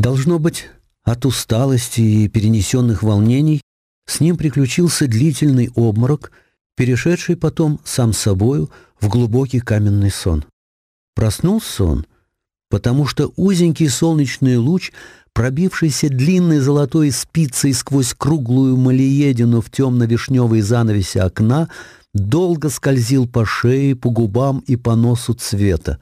должно быть, от усталости и перенесенных волнений с ним приключился длительный обморок, перешедший потом сам собою в глубокий каменный сон. Проснулся он, потому что узенький солнечный луч, пробившийся длинной золотой спицей сквозь круглую малиедину в темно-вишневой занавесе окна, долго скользил по шее, по губам и по носу цвета,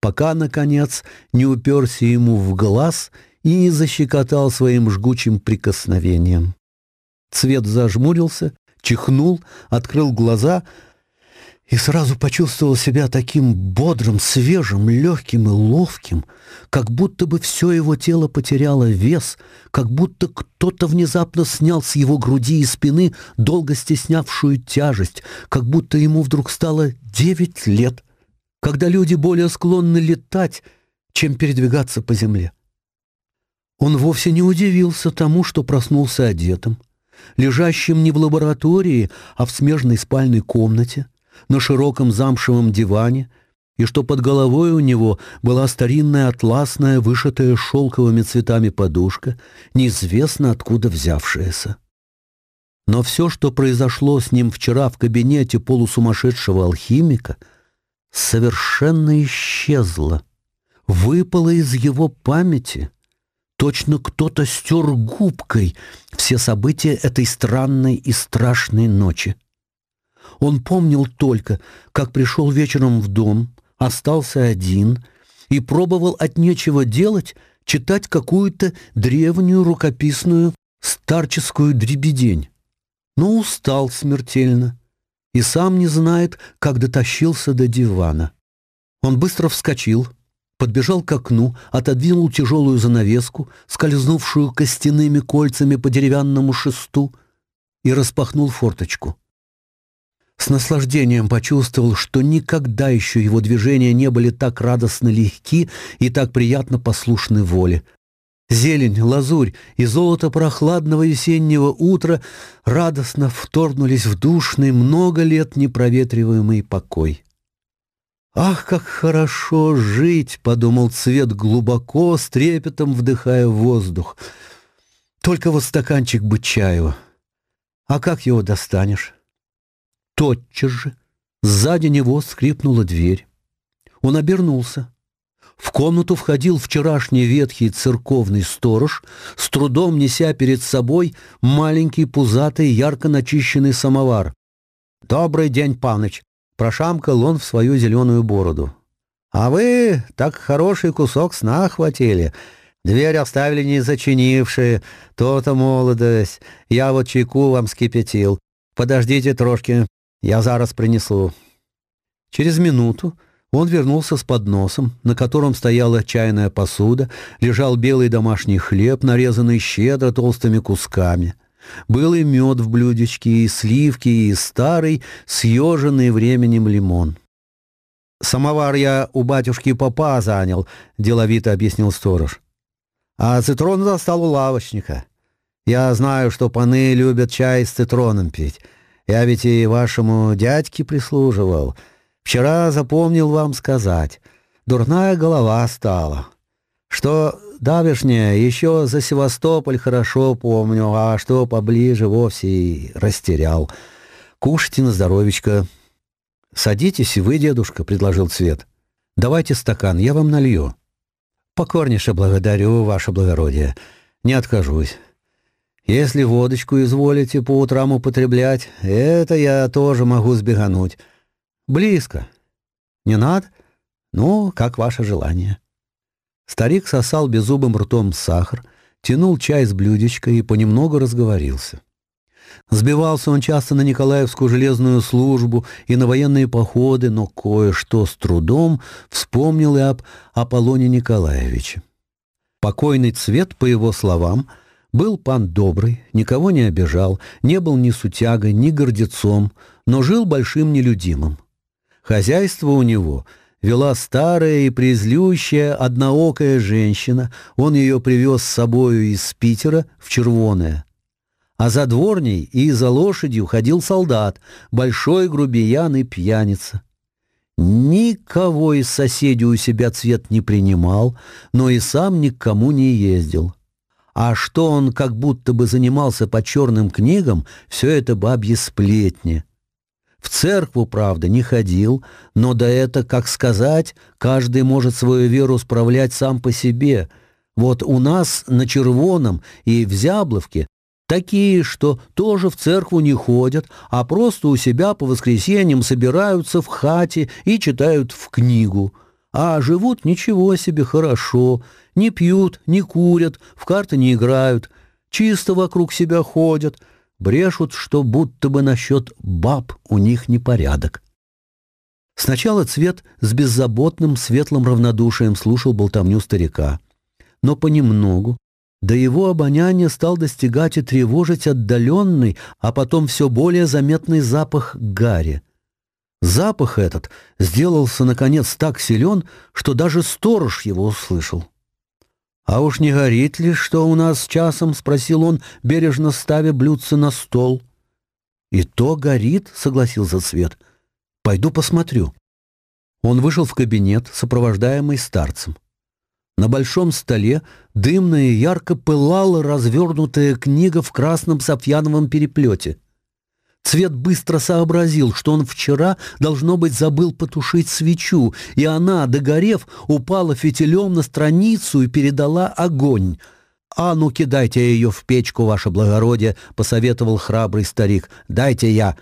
пока, наконец, не уперся ему в глаз — и не защекотал своим жгучим прикосновением. Цвет зажмурился, чихнул, открыл глаза и сразу почувствовал себя таким бодрым, свежим, легким и ловким, как будто бы все его тело потеряло вес, как будто кто-то внезапно снял с его груди и спины долго стеснявшую тяжесть, как будто ему вдруг стало девять лет, когда люди более склонны летать, чем передвигаться по земле. Он вовсе не удивился тому, что проснулся одетым, лежащим не в лаборатории, а в смежной спальной комнате, на широком замшевом диване, и что под головой у него была старинная атласная, вышитая шелковыми цветами подушка, неизвестно откуда взявшаяся. Но все, что произошло с ним вчера в кабинете полусумасшедшего алхимика, совершенно исчезло, выпало из его памяти — Точно кто-то стер губкой все события этой странной и страшной ночи. Он помнил только, как пришел вечером в дом, остался один и пробовал от нечего делать читать какую-то древнюю рукописную старческую дребедень, но устал смертельно и сам не знает, как дотащился до дивана. Он быстро вскочил — Подбежал к окну, отодвинул тяжелую занавеску, скользнувшую костяными кольцами по деревянному шесту, и распахнул форточку. С наслаждением почувствовал, что никогда еще его движения не были так радостно легки и так приятно послушны воле. Зелень, лазурь и золото прохладного весеннего утра радостно вторнулись в душный, много лет непроветриваемый покой. «Ах, как хорошо жить!» — подумал Цвет глубоко, с трепетом вдыхая воздух. «Только вот стаканчик бы чаю. А как его достанешь?» Тотчас же сзади него скрипнула дверь. Он обернулся. В комнату входил вчерашний ветхий церковный сторож, с трудом неся перед собой маленький пузатый ярко начищенный самовар. «Добрый день, паныч!» прошамкал он в свою зеленую бороду. «А вы так хороший кусок сна охватили, Дверь оставили не зачинившие. То-то молодость. Я вот чайку вам скипятил. Подождите трошки, я зараз принесу». Через минуту он вернулся с подносом, на котором стояла чайная посуда, лежал белый домашний хлеб, нарезанный щедро толстыми кусками — был и мед в блюдечке, и сливки, и старый, съеженный временем лимон. «Самовар я у батюшки попа занял», — деловито объяснил сторож. «А цитрон застал у лавочника. Я знаю, что паны любят чай с цитроном пить. Я ведь и вашему дядьке прислуживал. Вчера запомнил вам сказать. Дурная голова стала что давешнее еще за Севастополь хорошо помню, а что поближе вовсе и растерял. Кушайте на здоровечко. «Садитесь и вы, дедушка», — предложил Цвет. «Давайте стакан, я вам налью». «Покорнейше благодарю, ваше благородие. Не откажусь. Если водочку изволите по утрам употреблять, это я тоже могу сбегануть. Близко. Не надо? Ну, как ваше желание». Старик сосал беззубым ртом сахар, тянул чай с блюдечка и понемногу разговорился. Сбивался он часто на Николаевскую железную службу и на военные походы, но кое-что с трудом вспомнил и об Аполлоне Николаевиче. Покойный цвет, по его словам, был пан добрый, никого не обижал, не был ни сутягой, ни гордецом, но жил большим нелюдимым. Хозяйство у него — вела старая и презлющая одноокая женщина, он ее привез с собою из Питера в Червоное. А за дворней и за лошадью ходил солдат, большой грубиян и пьяница. Никого из соседей у себя цвет не принимал, но и сам ни к кому не ездил. А что он как будто бы занимался по В церкву, правда, не ходил, но да это, как сказать, каждый может свою веру справлять сам по себе. Вот у нас на Червоном и в Зябловке такие, что тоже в церкву не ходят, а просто у себя по воскресеньям собираются в хате и читают в книгу. А живут ничего себе хорошо, не пьют, не курят, в карты не играют, чисто вокруг себя ходят – брешут, что будто бы насчет баб у них непорядок. Сначала Цвет с беззаботным, светлым равнодушием слушал болтовню старика. Но понемногу до его обоняния стал достигать и тревожить отдаленный, а потом все более заметный запах гари. Запах этот сделался, наконец, так силен, что даже сторож его услышал. «А уж не горит ли, что у нас с часом?» — спросил он, бережно ставя блюдце на стол. «И то горит», — согласился Свет. «Пойду посмотрю». Он вышел в кабинет, сопровождаемый старцем. На большом столе дымно и ярко пылала развернутая книга в красном софьяновом переплете. Цвет быстро сообразил, что он вчера, должно быть, забыл потушить свечу, и она, догорев, упала фитилем на страницу и передала огонь. «А ну, кидайте ее в печку, ваше благородие», — посоветовал храбрый старик. «Дайте я».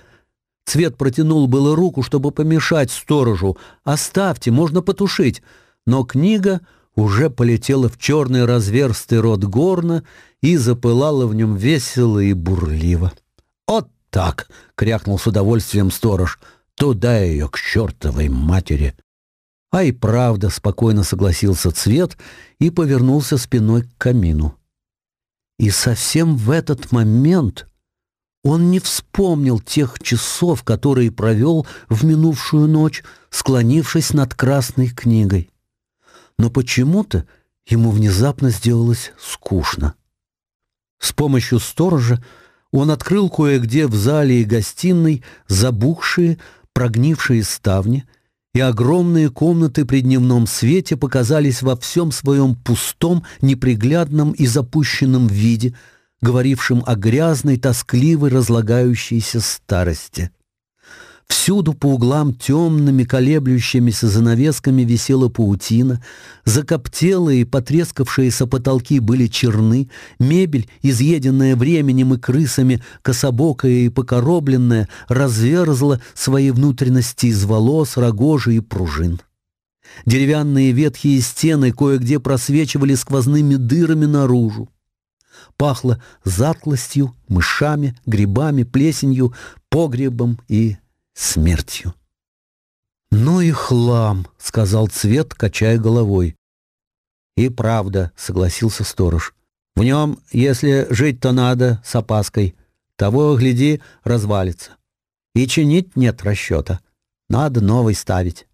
Цвет протянул было руку, чтобы помешать сторожу. «Оставьте, можно потушить». Но книга уже полетела в черный разверстый рот горна и запылала в нем весело и бурливо. «От «Так!» — крякнул с удовольствием сторож. «Туда ее, к чертовой матери!» А и правда спокойно согласился Цвет и повернулся спиной к камину. И совсем в этот момент он не вспомнил тех часов, которые провел в минувшую ночь, склонившись над красной книгой. Но почему-то ему внезапно сделалось скучно. С помощью сторожа он открыл кое-где в зале и гостиной забухшие, прогнившие ставни, и огромные комнаты при дневном свете показались во всем своем пустом, неприглядном и запущенном виде, говорившим о грязной, тоскливой, разлагающейся старости. Всюду по углам темными колеблющимися занавесками висела паутина, закоптелые и потрескавшиеся потолки были черны, мебель, изъеденная временем и крысами, кособокая и покоробленная, разверзла свои внутренности из волос, рогожи и пружин. Деревянные ветхие стены кое-где просвечивали сквозными дырами наружу. Пахло затлостью, мышами, грибами, плесенью, погребом и смертью. «Ну и хлам!» — сказал Цвет, качая головой. «И правда», — согласился сторож. «В нем, если жить-то надо, с опаской, того, гляди, развалится. И чинить нет расчета. Надо новый ставить».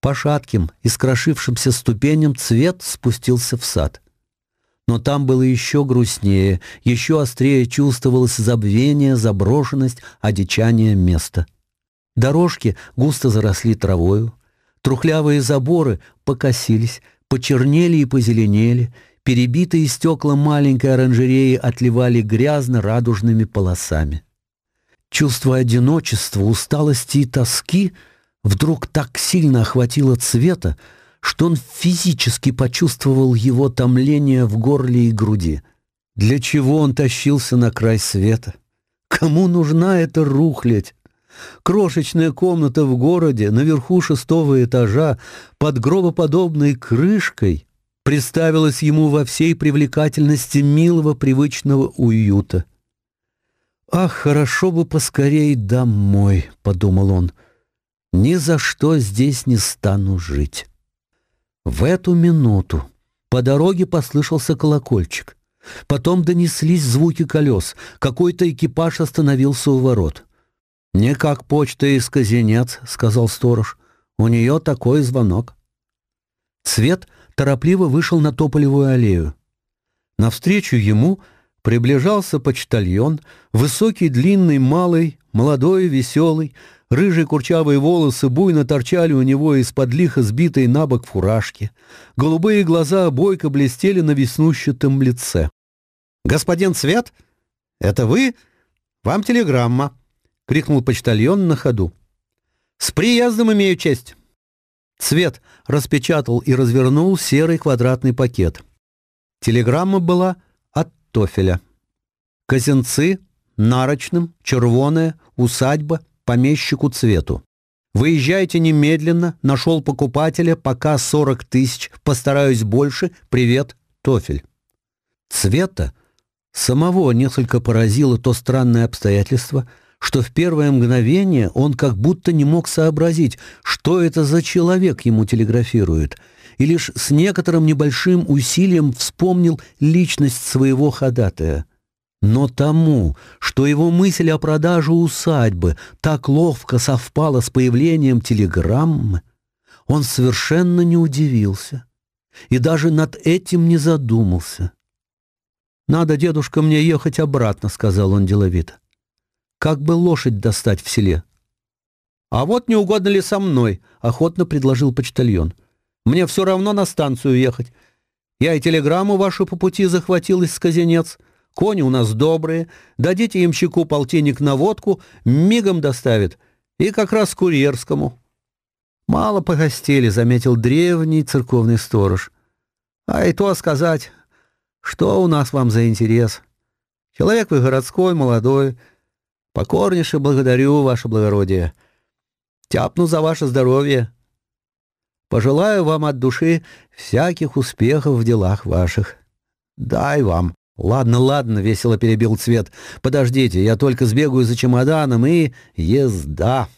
По шатким, искрошившимся ступеням Цвет спустился в сад но там было еще грустнее, еще острее чувствовалось забвение, заброшенность, одичание места. Дорожки густо заросли травою, трухлявые заборы покосились, почернели и позеленели, перебитые стекла маленькой оранжереи отливали грязно-радужными полосами. Чувство одиночества, усталости и тоски вдруг так сильно охватило цвета, что он физически почувствовал его томление в горле и груди. Для чего он тащился на край света? Кому нужна эта рухлядь? Крошечная комната в городе, наверху шестого этажа, под гробоподобной крышкой, представилась ему во всей привлекательности милого привычного уюта. «Ах, хорошо бы поскорей домой», — подумал он. «Ни за что здесь не стану жить». В эту минуту по дороге послышался колокольчик. Потом донеслись звуки колес. Какой-то экипаж остановился у ворот. «Не как почта из казинец», — сказал сторож. «У нее такой звонок». Цвет торопливо вышел на Тополевую аллею. Навстречу ему приближался почтальон, высокий, длинный, малый, молодой, веселый, Рыжие курчавые волосы буйно торчали у него из-под лихо сбитой на бок фуражки. Голубые глаза бойко блестели на веснущатом лице. «Господин Цвет, это вы? Вам телеграмма!» — крикнул почтальон на ходу. «С приездом имею честь!» Цвет распечатал и развернул серый квадратный пакет. Телеграмма была от Тофеля. Казенцы, нарочным, червоная, усадьба, помещику Цвету. «Выезжайте немедленно, нашел покупателя, пока 40 тысяч, постараюсь больше, привет, Тофель». Цвета самого несколько поразило то странное обстоятельство, что в первое мгновение он как будто не мог сообразить, что это за человек ему телеграфирует, и лишь с некоторым небольшим усилием вспомнил личность своего ходатая – но тому, что его мысль о продаже усадьбы так ловко совпала с появлением телеграммы, он совершенно не удивился и даже над этим не задумался. «Надо, дедушка, мне ехать обратно», — сказал он деловито. «Как бы лошадь достать в селе?» «А вот не угодно ли со мной?» — охотно предложил почтальон. «Мне все равно на станцию ехать. Я и телеграмму вашу по пути захватил из казенец». Кони у нас добрые. Дадите им щеку полтинник на водку, мигом доставит. И как раз курьерскому». «Мало погостили», — заметил древний церковный сторож. «А и то сказать, что у нас вам за интерес? Человек вы городской, молодой. Покорнейше благодарю, ваше благородие. Тяпну за ваше здоровье. Пожелаю вам от души всяких успехов в делах ваших. Дай вам». «Ладно, ладно», — весело перебил цвет. «Подождите, я только сбегаю за чемоданом и... езда!»